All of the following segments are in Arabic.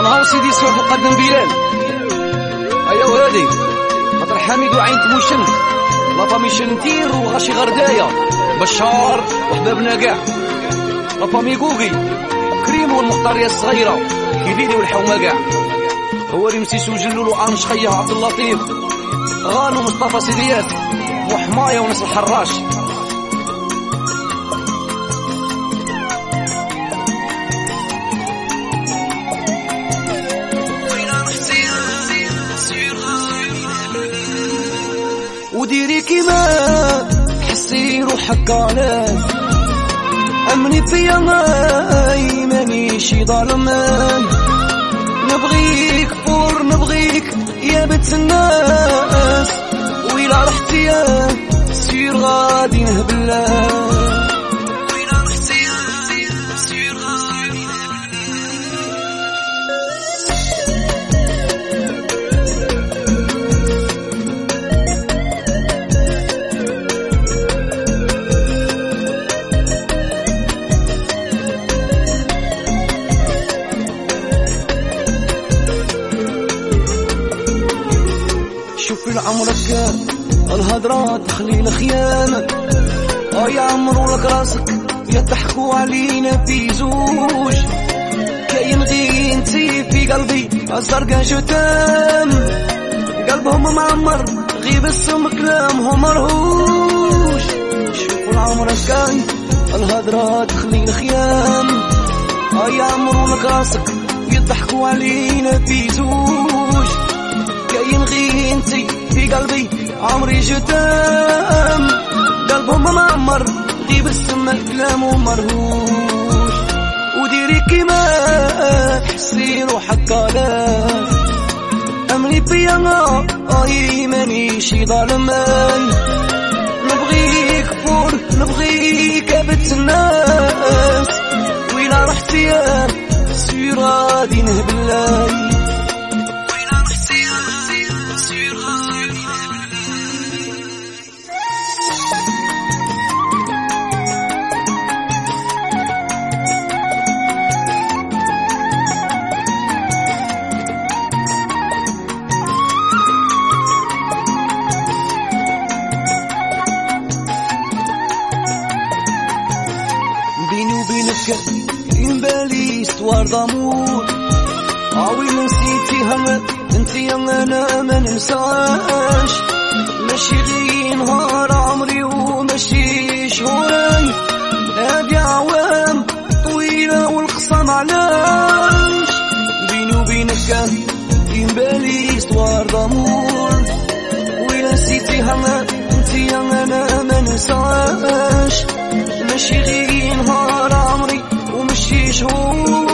صنعوا سيدي سوف قدم بلال ايا وهادي خاطر حميد وعين تموشن لافامي شنتير وغاشي غردايا بشار وحبابنا كاع لافامي كوكي كريم والمختارية الصغيرة كيفيدي والحومة كاع هو رمسيس وجلول وانش خيه عبد اللطيف غانو مصطفى سيديات وحماية وناس الحراش روحك à l'aise أمني فيا mais مانيش ظالمان. نبغيك fort نبغيك يا بنت الناس. ويلا رحتي سير غادي نهبلك العمرك الهضرة تخلي الخيانة آه يا عمرو لك راسك يا تحكوا علينا في زوج. كاين غير انتي في قلبي الزرقا جتام قلبهم معمر غيب السم كلامهم مرهوش شوفوا العمر كان الهضرة تخلي الخيام آه يا عمرو لك راسك يضحكوا علينا في زوج. كاين غير انتي في قلبي عمري جتام قلبهم معمر غيب السما كلامه مرهوش. وديري كيما تحسي روحك à l'aise. امني فيا mais مانيش ظالمان. نبغيك fort نبغيك يا بنت الناس ويلا رحتي يا سير غادي نهبلاي استوار ضمور عاوي نسيتيها انتي أنا ما ننساش ماشي غير نهار عمري وماشي شهوري هادي عوام طويلة والخصام علاش بيني وبينك ينبالي استوار ضمور ويلا نسيتيها انتي أنا ما ننساش ماشي غير نهار عمري ومشي شهور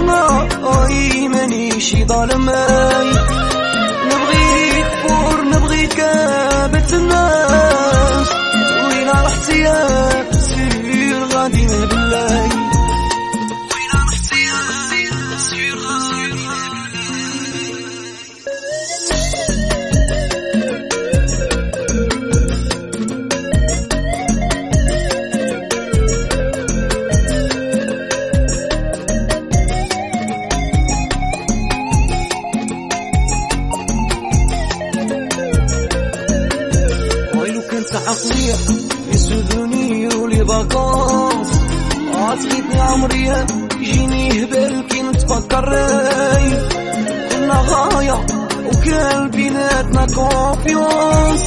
ما اي مانيش ظالماي نبغيك فور نبغيك بنت الناس. ويلا رحتي يا سير غادي بالله فاكونس عطيتني عمري يجيني هبال كي نتفكر كنا غاية وكان بيناتنا كونفيونس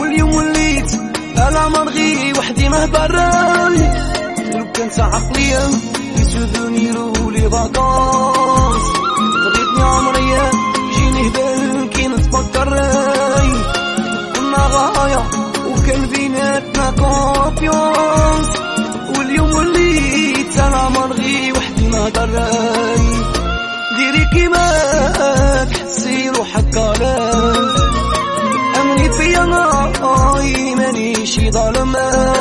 واليوم وليت أنا مرغي وحدي مهبر راي ولو كانت عقلية يسودوني ولي فاكونس بغيتني عمري يجيني هبال كي نتفكر كنا غاية وكان بيناتنا كونفيونس غدران ديري كيما تحسي روحك كران أمني فيا أنا مانيش ظالمان